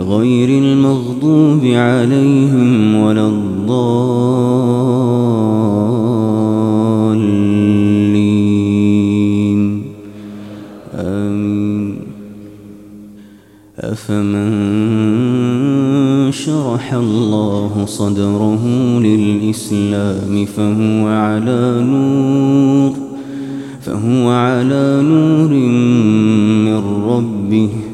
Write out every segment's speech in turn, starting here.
غير المغضوب عليهم ولا الضالين. آمين. أفمن شرح الله صدره للإسلام فهو على نور فهو على نور من ربه.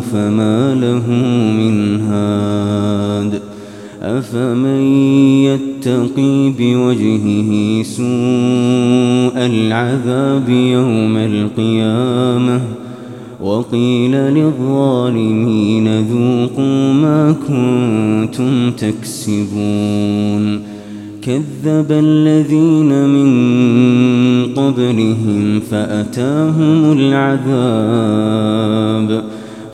فما له من هاد. أفمن يتقي بوجهه سوء العذاب يوم القيامة وقيل للظالمين ذوقوا ما كنتم تكسبون. كذب الذين من قبلهم فأتاهم العذاب.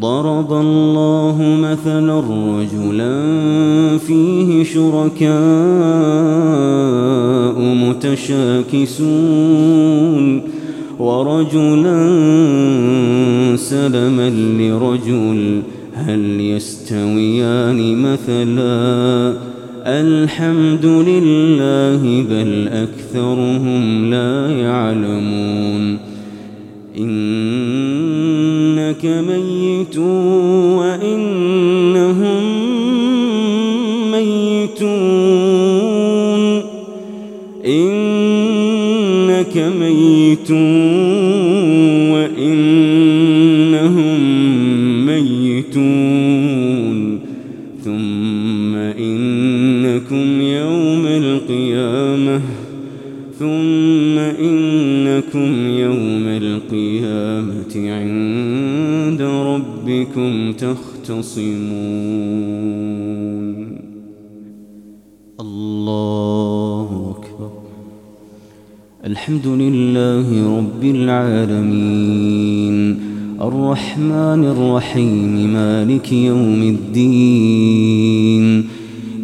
ضرب الله مثلا رجلا فيه شركاء متشاكسون ورجلا سلما لرجل هل يستويان مثلا؟ الحمد لله بل أكثرهم لا يعلمون. إنك ميت وإنهم ميتون. إنك ميت وإنهم ثم إنكم يوم القيامة عند ربكم تختصمون. الله أكبر. الحمد لله رب العالمين. الرحمن الرحيم مالك يوم الدين.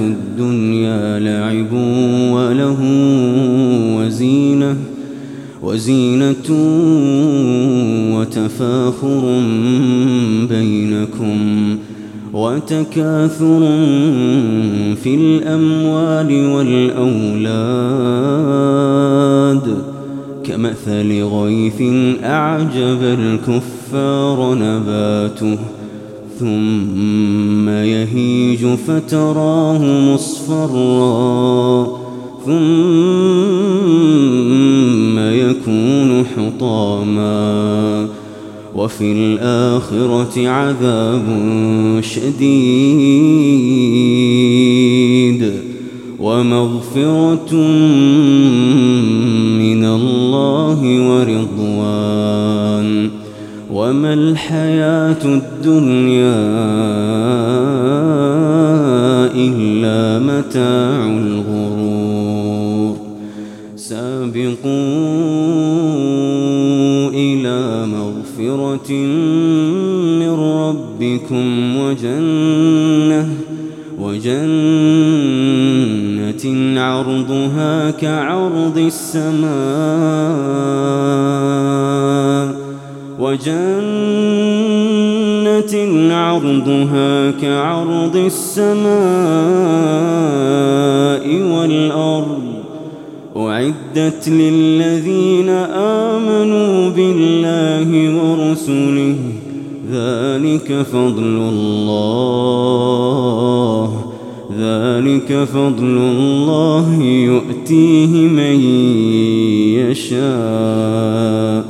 الدنيا لعب وله وزينة وزينة وتفاخر بينكم وتكاثر في الأموال والأولاد. كمثل غيث أعجب الكفار نباته ثم يهيج فتراه مصفرا ثم يكون حطاما. وفي الآخرة عذاب شديد ومغفرة وما الحياة الدنيا إلا متاع الغرور. سابقوا إلى مغفرة من ربكم وجنة وجنة عرضها كعرض السماء. وجنة عرضها كعرض السماء والأرض أعدت للذين آمنوا بالله ورسله ذلك فضل الله ذلك فضل الله يؤتيه من يشاء